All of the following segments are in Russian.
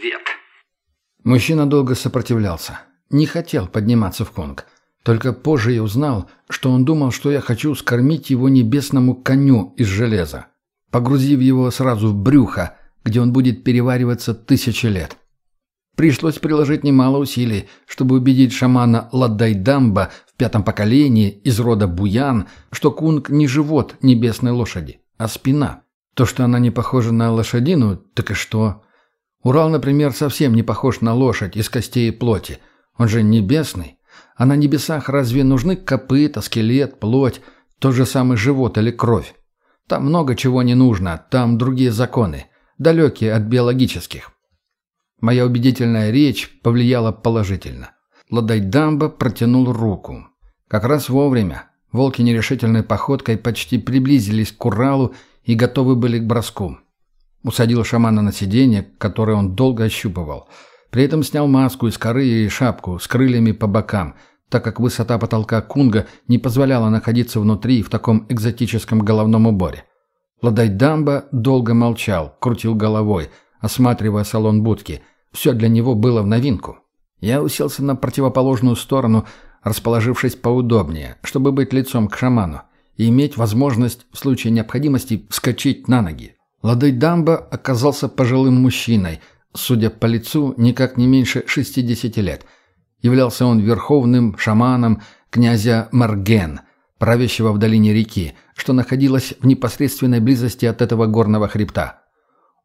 ответ. Мужчина долго сопротивлялся. Не хотел подниматься в конг. Только позже я узнал, что он думал, что я хочу скормить его небесному коню из железа, погрузив его сразу в брюхо, где он будет перевариваться тысячи лет. Пришлось приложить немало усилий, чтобы убедить шамана Ладайдамба в пятом поколении из рода Буян, что кунг не живот небесной лошади, а спина. То, что она не похожа на лошадину, так и что? Урал, например, совсем не похож на лошадь из костей и плоти. Он же небесный. А на небесах разве нужны копыта, скелет, плоть, тот же самый живот или кровь? Там много чего не нужно, там другие законы, далекие от биологических. Моя убедительная речь повлияла положительно. Ладайдамба протянул руку. Как раз вовремя. Волки нерешительной походкой почти приблизились к Уралу и готовы были к броску. Усадил шамана на сиденье, которое он долго ощупывал. При этом снял маску из коры и шапку с крыльями по бокам, так как высота потолка кунга не позволяла находиться внутри в таком экзотическом головном уборе. Ладайдамба долго молчал, крутил головой, осматривая салон будки. Все для него было в новинку. Я уселся на противоположную сторону, расположившись поудобнее, чтобы быть лицом к шаману и иметь возможность в случае необходимости вскочить на ноги. Ладой Дамба оказался пожилым мужчиной, судя по лицу, никак не меньше 60 лет. Являлся он верховным шаманом князя Марген, правящего в долине реки, что находилась в непосредственной близости от этого горного хребта.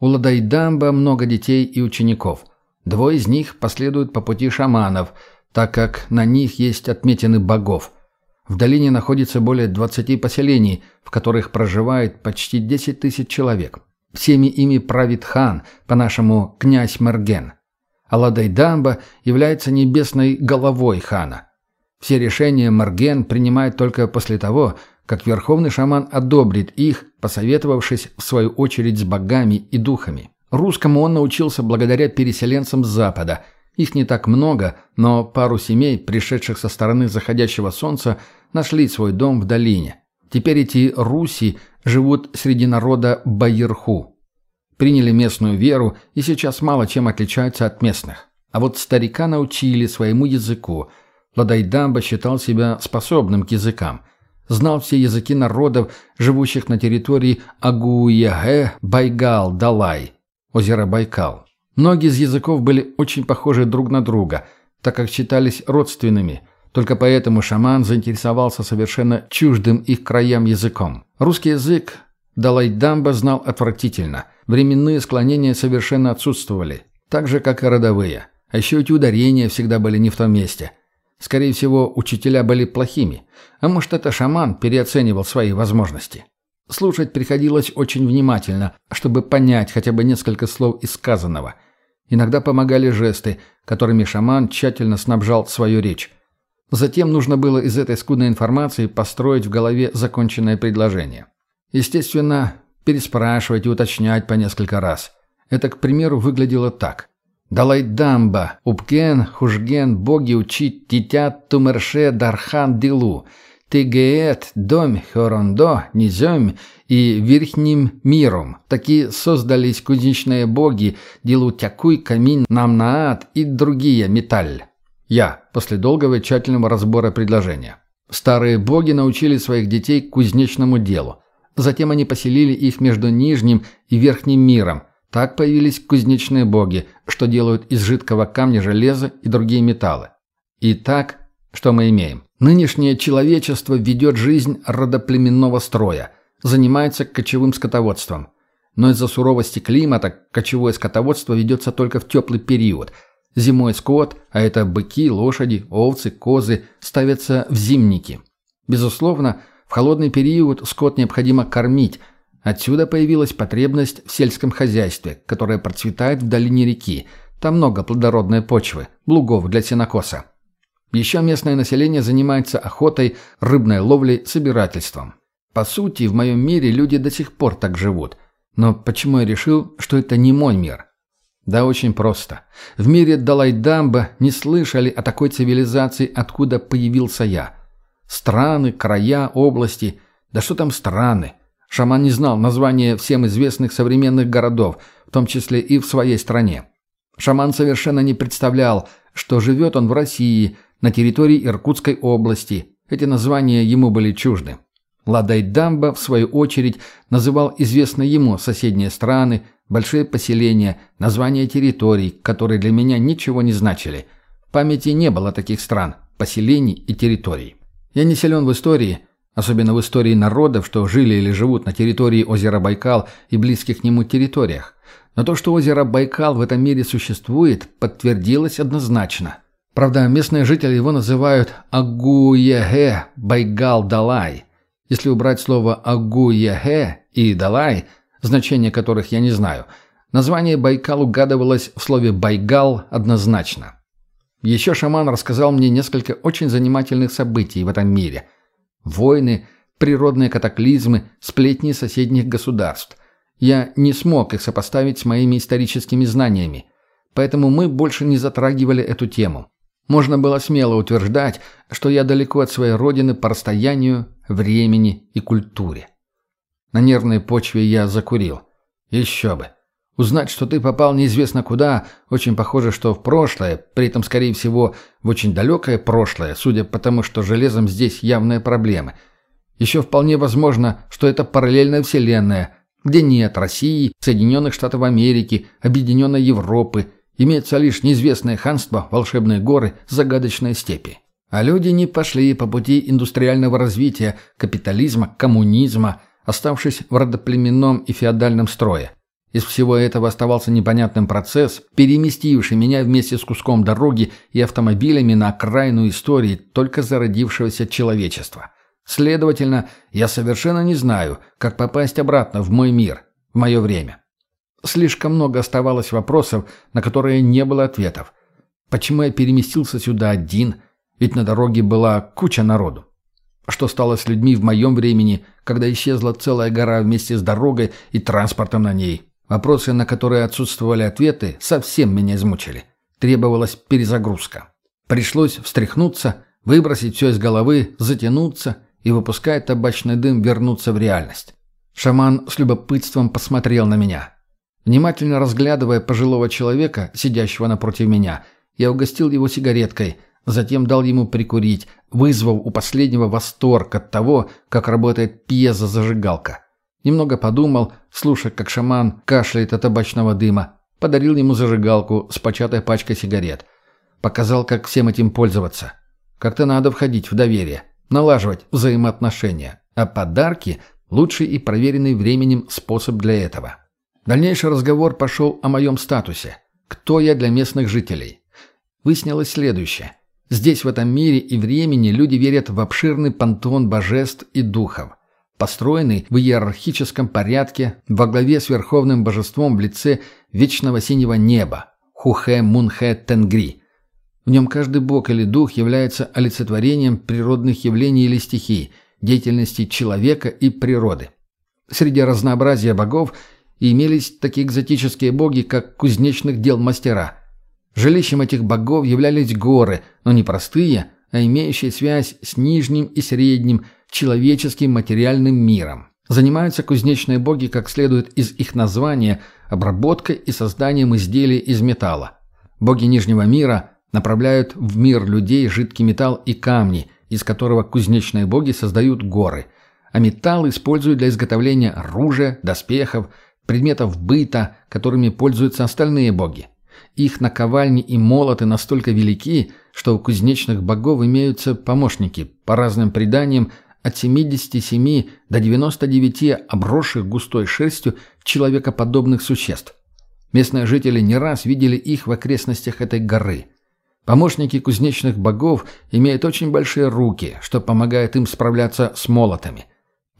У Ладайдамба много детей и учеников. Двое из них последуют по пути шаманов, так как на них есть отметины богов. В долине находится более 20 поселений, в которых проживает почти 10 тысяч человек. Всеми ими правит хан, по-нашему князь Мерген. А Ладайдамба является небесной головой хана. Все решения Мерген принимает только после того, как верховный шаман одобрит их, посоветовавшись в свою очередь с богами и духами. Русскому он научился благодаря переселенцам с Запада. Их не так много, но пару семей, пришедших со стороны заходящего солнца, нашли свой дом в долине. Теперь эти руси живут среди народа Байерху. Приняли местную веру и сейчас мало чем отличаются от местных. А вот старика научили своему языку. Ладайдамба считал себя способным к языкам – знал все языки народов, живущих на территории Агуяге, Байгал, Далай, озеро Байкал. Многие из языков были очень похожи друг на друга, так как считались родственными. Только поэтому шаман заинтересовался совершенно чуждым их краям языком. Русский язык Далай-Дамба знал отвратительно. Временные склонения совершенно отсутствовали, так же, как и родовые. А еще эти ударения всегда были не в том месте – Скорее всего, учителя были плохими. А может, это шаман переоценивал свои возможности. Слушать приходилось очень внимательно, чтобы понять хотя бы несколько слов из сказанного. Иногда помогали жесты, которыми шаман тщательно снабжал свою речь. Затем нужно было из этой скудной информации построить в голове законченное предложение. Естественно, переспрашивать и уточнять по несколько раз. Это, к примеру, выглядело так. Далайдамба, Упкен, Хужген, боги учить, титят, тумерше, дархан, дилу, тегеет, дом, хорондо, низем и верхним миром. Такие создались кузнечные боги, дилу тякуй, камин, намнаат и другие металл. Я, после долгого и тщательного разбора предложения. Старые боги научили своих детей кузнечному делу. Затем они поселили их между нижним и верхним миром – так появились кузнечные боги, что делают из жидкого камня железо и другие металлы. Итак, что мы имеем? Нынешнее человечество ведет жизнь родоплеменного строя, занимается кочевым скотоводством. Но из-за суровости климата кочевое скотоводство ведется только в теплый период. Зимой скот, а это быки, лошади, овцы, козы, ставятся в зимники. Безусловно, в холодный период скот необходимо кормить – Отсюда появилась потребность в сельском хозяйстве, которое процветает в долине реки. Там много плодородной почвы, лугов для сенокоса. Еще местное население занимается охотой, рыбной ловлей, собирательством. По сути, в моем мире люди до сих пор так живут. Но почему я решил, что это не мой мир? Да очень просто. В мире Далайдамба не слышали о такой цивилизации, откуда появился я. Страны, края, области. Да что там страны? Шаман не знал названия всем известных современных городов, в том числе и в своей стране. Шаман совершенно не представлял, что живет он в России, на территории Иркутской области. Эти названия ему были чужды. Ладайдамба, в свою очередь, называл известные ему соседние страны, большие поселения, названия территорий, которые для меня ничего не значили. В памяти не было таких стран, поселений и территорий. Я не силен в истории, особенно в истории народов, что жили или живут на территории озера Байкал и близких к нему территориях. Но то, что озеро Байкал в этом мире существует, подтвердилось однозначно. Правда, местные жители его называют Агуяге Байгал-Далай. Если убрать слово Агуяге и Далай, значение которых я не знаю, название Байкал угадывалось в слове Байгал однозначно. Еще шаман рассказал мне несколько очень занимательных событий в этом мире. Войны, природные катаклизмы, сплетни соседних государств. Я не смог их сопоставить с моими историческими знаниями, поэтому мы больше не затрагивали эту тему. Можно было смело утверждать, что я далеко от своей родины по расстоянию, времени и культуре. На нервной почве я закурил. Еще бы. Узнать, что ты попал неизвестно куда, очень похоже, что в прошлое, при этом, скорее всего, в очень далекое прошлое, судя по тому, что железом здесь явные проблемы. Еще вполне возможно, что это параллельная вселенная – где нет России, Соединенных Штатов Америки, Объединенной Европы, имеется лишь неизвестное ханство, волшебные горы, загадочные степи. А люди не пошли по пути индустриального развития, капитализма, коммунизма, оставшись в родоплеменном и феодальном строе. Из всего этого оставался непонятным процесс, переместивший меня вместе с куском дороги и автомобилями на окраину истории только зародившегося человечества – Следовательно, я совершенно не знаю, как попасть обратно в мой мир, в мое время. Слишком много оставалось вопросов, на которые не было ответов. Почему я переместился сюда один, ведь на дороге была куча народу? Что стало с людьми в моем времени, когда исчезла целая гора вместе с дорогой и транспортом на ней? Вопросы, на которые отсутствовали ответы, совсем меня измучили. Требовалась перезагрузка. Пришлось встряхнуться, выбросить все из головы, затянуться и, выпуская табачный дым, вернуться в реальность. Шаман с любопытством посмотрел на меня. Внимательно разглядывая пожилого человека, сидящего напротив меня, я угостил его сигареткой, затем дал ему прикурить, вызвав у последнего восторг от того, как работает пьезозажигалка. Немного подумал, слушая, как шаман кашляет от табачного дыма, подарил ему зажигалку с початой пачкой сигарет. Показал, как всем этим пользоваться. Как-то надо входить в доверие налаживать взаимоотношения, а подарки – лучший и проверенный временем способ для этого. Дальнейший разговор пошел о моем статусе. Кто я для местных жителей? Выяснилось следующее. Здесь, в этом мире и времени, люди верят в обширный пантеон божеств и духов, построенный в иерархическом порядке во главе с верховным божеством в лице вечного синего неба – Хухе Мунхе Тенгри – в нем каждый бог или дух является олицетворением природных явлений или стихий, деятельности человека и природы. Среди разнообразия богов имелись такие экзотические боги, как кузнечных дел мастера. Жилищем этих богов являлись горы, но не простые, а имеющие связь с нижним и средним человеческим материальным миром. Занимаются кузнечные боги, как следует из их названия, обработкой и созданием изделий из металла. Боги Нижнего мира направляют в мир людей жидкий металл и камни, из которого кузнечные боги создают горы, а металл используют для изготовления оружия, доспехов, предметов быта, которыми пользуются остальные боги. Их наковальни и молоты настолько велики, что у кузнечных богов имеются помощники, по разным преданиям, от 77 до 99 обросших густой шерстью человекоподобных существ. Местные жители не раз видели их в окрестностях этой горы. Помощники кузнечных богов имеют очень большие руки, что помогает им справляться с молотами.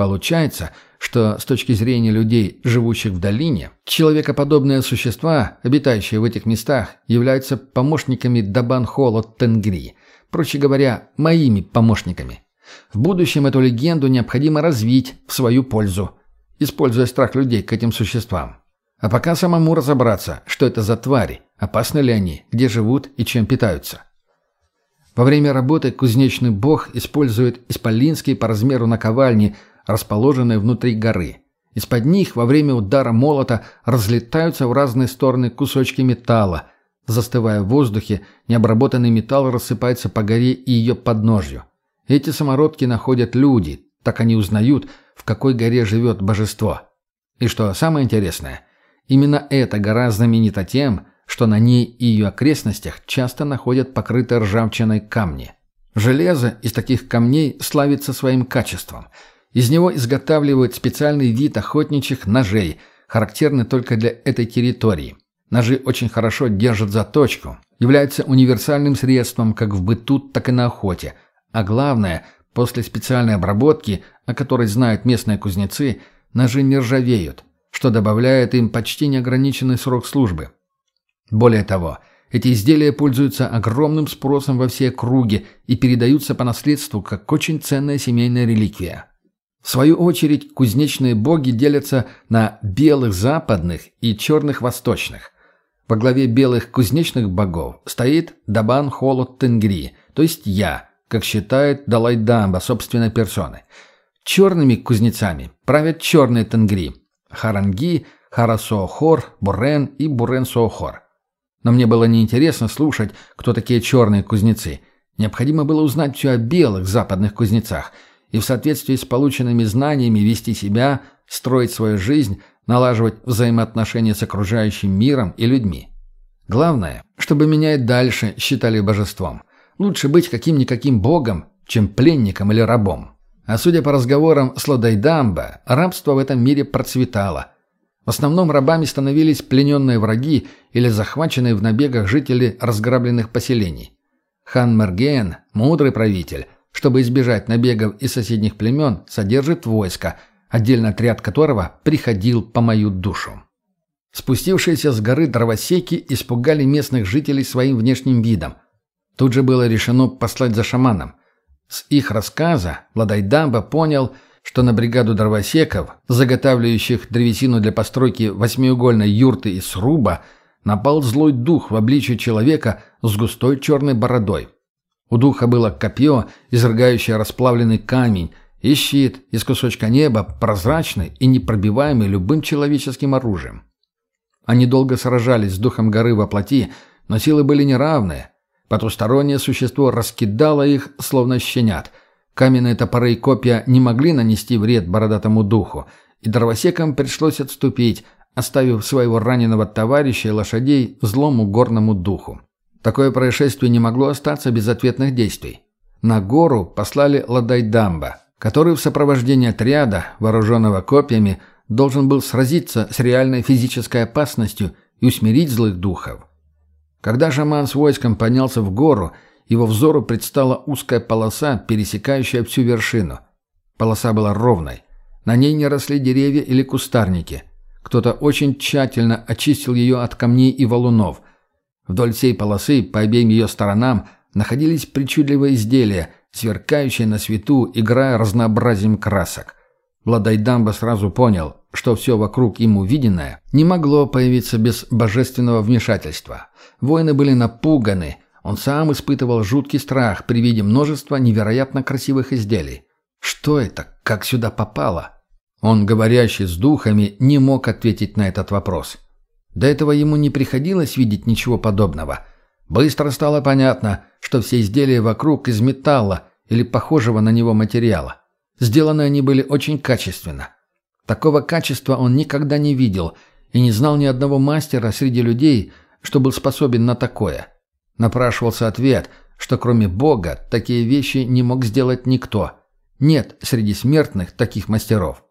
Получается, что с точки зрения людей, живущих в долине, человекоподобные существа, обитающие в этих местах, являются помощниками Дабан-Холод Тенгри, проще говоря, моими помощниками. В будущем эту легенду необходимо развить в свою пользу, используя страх людей к этим существам. А пока самому разобраться, что это за твари, опасны ли они, где живут и чем питаются. Во время работы кузнечный бог использует исполинские по размеру наковальни, расположенные внутри горы. Из-под них во время удара молота разлетаются в разные стороны кусочки металла. Застывая в воздухе, необработанный металл рассыпается по горе и ее подножью. Эти самородки находят люди, так они узнают, в какой горе живет божество. И что самое интересное, именно эта гора знаменита тем, что на ней и ее окрестностях часто находят покрытые ржавчиной камни. Железо из таких камней славится своим качеством. Из него изготавливают специальный вид охотничьих ножей, характерный только для этой территории. Ножи очень хорошо держат заточку, являются универсальным средством как в быту, так и на охоте. А главное, после специальной обработки, о которой знают местные кузнецы, ножи не ржавеют, что добавляет им почти неограниченный срок службы. Более того, эти изделия пользуются огромным спросом во все округе и передаются по наследству как очень ценная семейная реликвия. В свою очередь, кузнечные боги делятся на белых западных и черных восточных. Во главе белых кузнечных богов стоит Дабан Холод Тенгри, то есть я, как считает Далай Дамба собственной персоной. Черными кузнецами правят черные Тенгри – Харанги, Харасоохор, Бурен и Бурен-Соохор. Но мне было неинтересно слушать, кто такие черные кузнецы. Необходимо было узнать все о белых западных кузнецах и в соответствии с полученными знаниями вести себя, строить свою жизнь, налаживать взаимоотношения с окружающим миром и людьми. Главное, чтобы меня и дальше считали божеством. Лучше быть каким-никаким богом, чем пленником или рабом. А судя по разговорам с Лодайдамбо, рабство в этом мире процветало. В основном рабами становились плененные враги или захваченные в набегах жители разграбленных поселений. Хан Мерген, мудрый правитель, чтобы избежать набегов из соседних племен, содержит войско – отдельный отряд которого приходил по мою душу. Спустившиеся с горы дровосеки испугали местных жителей своим внешним видом. Тут же было решено послать за шаманом. С их рассказа Ладайдамба понял, что на бригаду дровосеков, заготавливающих древесину для постройки восьмиугольной юрты из сруба, напал злой дух в обличье человека с густой черной бородой. У духа было копье, изрыгающее расплавленный камень, и щит из кусочка неба, прозрачный и непробиваемый любым человеческим оружием. Они долго сражались с духом горы во плоти, но силы были неравные. Потустороннее существо раскидало их, словно щенят. Каменные топоры и копья не могли нанести вред бородатому духу, и дровосекам пришлось отступить, оставив своего раненого товарища и лошадей злому горному духу. Такое происшествие не могло остаться без ответных действий. На гору послали Ладайдамба, который в сопровождении отряда, вооруженного копьями, должен был сразиться с реальной физической опасностью и усмирить злых духов. Когда шаман с войском поднялся в гору, его взору предстала узкая полоса, пересекающая всю вершину. Полоса была ровной. На ней не росли деревья или кустарники. Кто-то очень тщательно очистил ее от камней и валунов. Вдоль всей полосы, по обеим ее сторонам, находились причудливые изделия – сверкающая на свету, играя разнообразием красок. Владайдамба сразу понял, что все вокруг ему виденное не могло появиться без божественного вмешательства. Воины были напуганы, он сам испытывал жуткий страх при виде множества невероятно красивых изделий. Что это? Как сюда попало? Он, говорящий с духами, не мог ответить на этот вопрос. До этого ему не приходилось видеть ничего подобного. Быстро стало понятно, что все изделия вокруг из металла или похожего на него материала. Сделаны они были очень качественно. Такого качества он никогда не видел и не знал ни одного мастера среди людей, что был способен на такое. Напрашивался ответ, что кроме Бога такие вещи не мог сделать никто. Нет среди смертных таких мастеров.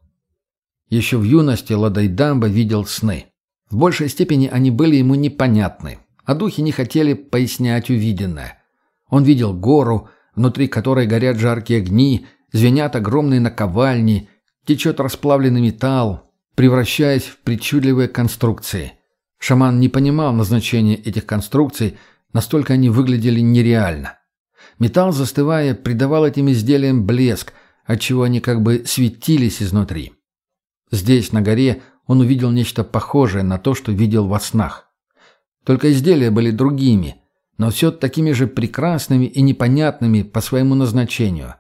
Еще в юности Ладайдамба видел сны. В большей степени они были ему непонятны, а духи не хотели пояснять увиденное. Он видел гору, внутри которой горят жаркие огни, звенят огромные наковальни, течет расплавленный металл, превращаясь в причудливые конструкции. Шаман не понимал назначения этих конструкций, настолько они выглядели нереально. Металл, застывая, придавал этим изделиям блеск, отчего они как бы светились изнутри. Здесь, на горе, он увидел нечто похожее на то, что видел во снах. Только изделия были другими, но все такими же прекрасными и непонятными по своему назначению.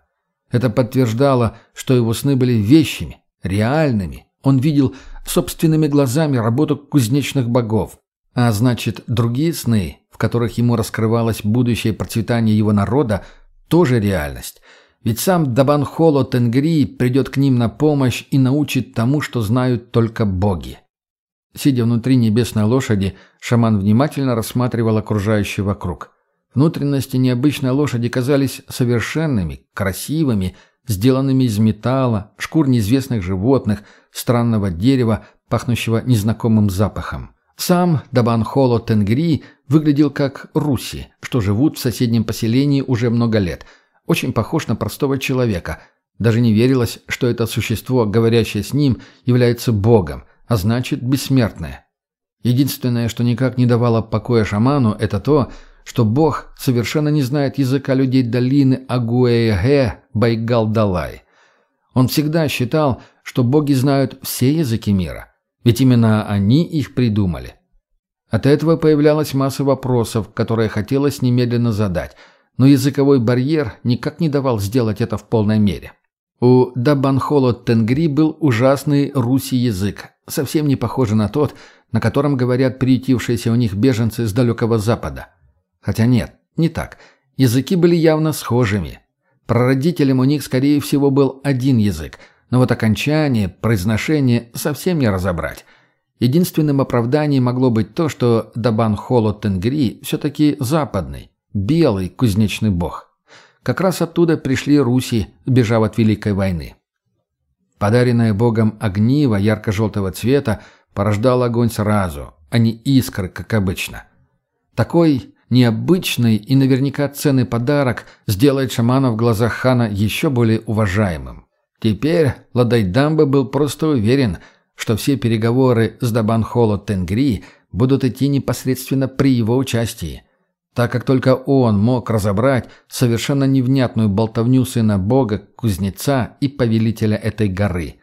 Это подтверждало, что его сны были вещими, реальными. Он видел собственными глазами работу кузнечных богов. А значит, другие сны, в которых ему раскрывалось будущее процветание его народа, тоже реальность. Ведь сам Дабанхоло Тенгри придет к ним на помощь и научит тому, что знают только боги. Сидя внутри небесной лошади, шаман внимательно рассматривал окружающий вокруг. Внутренности необычной лошади казались совершенными, красивыми, сделанными из металла, шкур неизвестных животных, странного дерева, пахнущего незнакомым запахом. Сам Дабанхоло Тенгри выглядел как руси, что живут в соседнем поселении уже много лет. Очень похож на простого человека. Даже не верилось, что это существо, говорящее с ним, является богом, а значит бессмертное. Единственное, что никак не давало покоя шаману, это то, что бог совершенно не знает языка людей долины Агуэге Байгал-Далай. Он всегда считал, что боги знают все языки мира. Ведь именно они их придумали. От этого появлялась масса вопросов, которые хотелось немедленно задать, но языковой барьер никак не давал сделать это в полной мере. У Дабанхоло Тенгри был ужасный руси язык, совсем не похожий на тот, на котором говорят приютившиеся у них беженцы с далекого запада. Хотя нет, не так. Языки были явно схожими. Прародителем у них, скорее всего, был один язык – но вот окончание, произношение совсем не разобрать. Единственным оправданием могло быть то, что Дабан Тенгри все-таки западный, белый кузнечный бог. Как раз оттуда пришли руси, бежав от Великой войны. Подаренное богом огниво ярко-желтого цвета порождало огонь сразу, а не искры, как обычно. Такой необычный и наверняка ценный подарок сделает шамана в глазах хана еще более уважаемым. Теперь Ладайдамба был просто уверен, что все переговоры с Дабанхоло Тенгри будут идти непосредственно при его участии, так как только он мог разобрать совершенно невнятную болтовню сына бога, кузнеца и повелителя этой горы.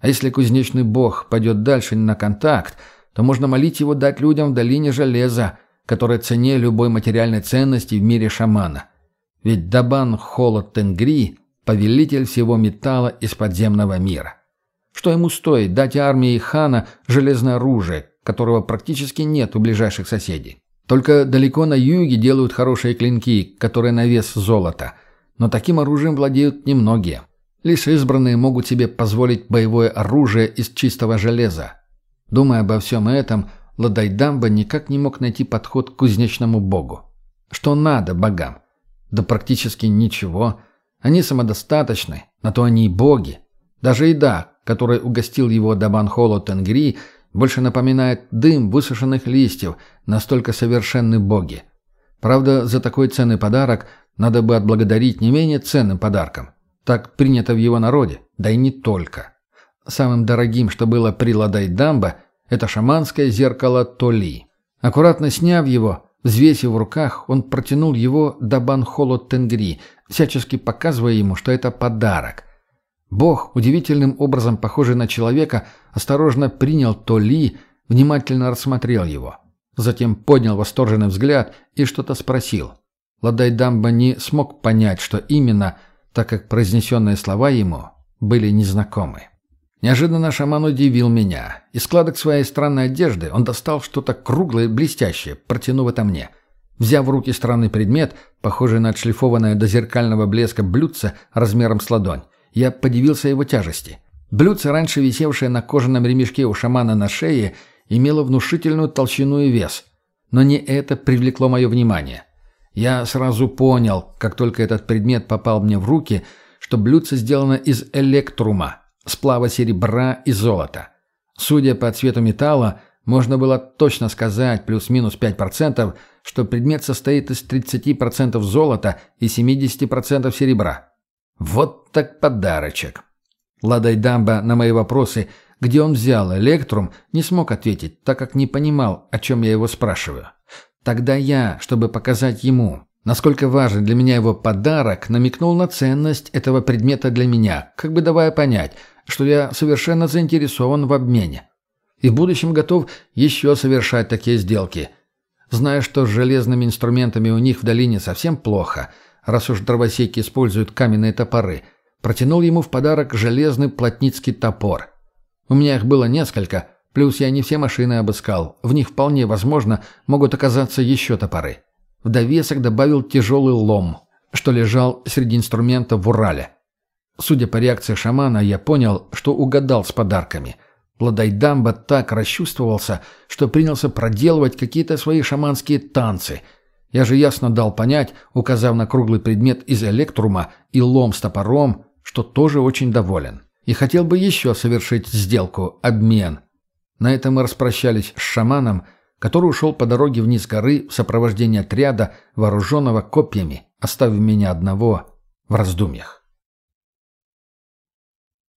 А если кузнечный бог пойдет дальше на контакт, то можно молить его дать людям в долине железа, которое цене любой материальной ценности в мире шамана. Ведь Дабан Холод Тенгри повелитель всего металла из подземного мира. Что ему стоит дать армии хана железное оружие, которого практически нет у ближайших соседей? Только далеко на юге делают хорошие клинки, которые на вес золота. Но таким оружием владеют немногие. Лишь избранные могут себе позволить боевое оружие из чистого железа. Думая обо всем этом, Ладайдамба никак не мог найти подход к кузнечному богу. Что надо богам? Да практически ничего. Они самодостаточны, на то они и боги. Даже еда, которой угостил его Дабан Холо Тенгри, больше напоминает дым высушенных листьев, настолько совершенны боги. Правда, за такой ценный подарок надо бы отблагодарить не менее ценным подарком. Так принято в его народе, да и не только. Самым дорогим, что было при Ладайдамбо, это шаманское зеркало Толи. Аккуратно сняв его, Взвесив в руках, он протянул его до Банхоло Тенгри, всячески показывая ему, что это подарок. Бог, удивительным образом похожий на человека, осторожно принял Толи, внимательно рассмотрел его. Затем поднял восторженный взгляд и что-то спросил. Ладайдамба не смог понять, что именно, так как произнесенные слова ему были незнакомы. Неожиданно шаман удивил меня. Из складок своей странной одежды он достал что-то круглое и блестящее, протянув это мне. Взяв в руки странный предмет, похожий на отшлифованное до зеркального блеска блюдце размером с ладонь, я подивился его тяжести. Блюдце, раньше висевшее на кожаном ремешке у шамана на шее, имело внушительную толщину и вес. Но не это привлекло мое внимание. Я сразу понял, как только этот предмет попал мне в руки, что блюдце сделано из электрума, сплава серебра и золота. Судя по цвету металла, можно было точно сказать плюс-минус 5%, что предмет состоит из 30% золота и 70% серебра. Вот так подарочек. Ладай Дамба на мои вопросы, где он взял электрум, не смог ответить, так как не понимал, о чем я его спрашиваю. Тогда я, чтобы показать ему, насколько важен для меня его подарок, намекнул на ценность этого предмета для меня, как бы давая понять, что я совершенно заинтересован в обмене. И в будущем готов еще совершать такие сделки. Зная, что с железными инструментами у них в долине совсем плохо, раз уж дровосеки используют каменные топоры, протянул ему в подарок железный плотницкий топор. У меня их было несколько, Плюс я не все машины обыскал. В них вполне возможно могут оказаться еще топоры. В довесок добавил тяжелый лом, что лежал среди инструментов в Урале. Судя по реакции шамана, я понял, что угадал с подарками. Владайдамба так расчувствовался, что принялся проделывать какие-то свои шаманские танцы. Я же ясно дал понять, указав на круглый предмет из электрума и лом с топором, что тоже очень доволен. И хотел бы еще совершить сделку, обмен. На этом мы распрощались с шаманом, который ушел по дороге вниз горы в сопровождении отряда, вооруженного копьями, оставив меня одного в раздумьях.